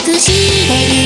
属している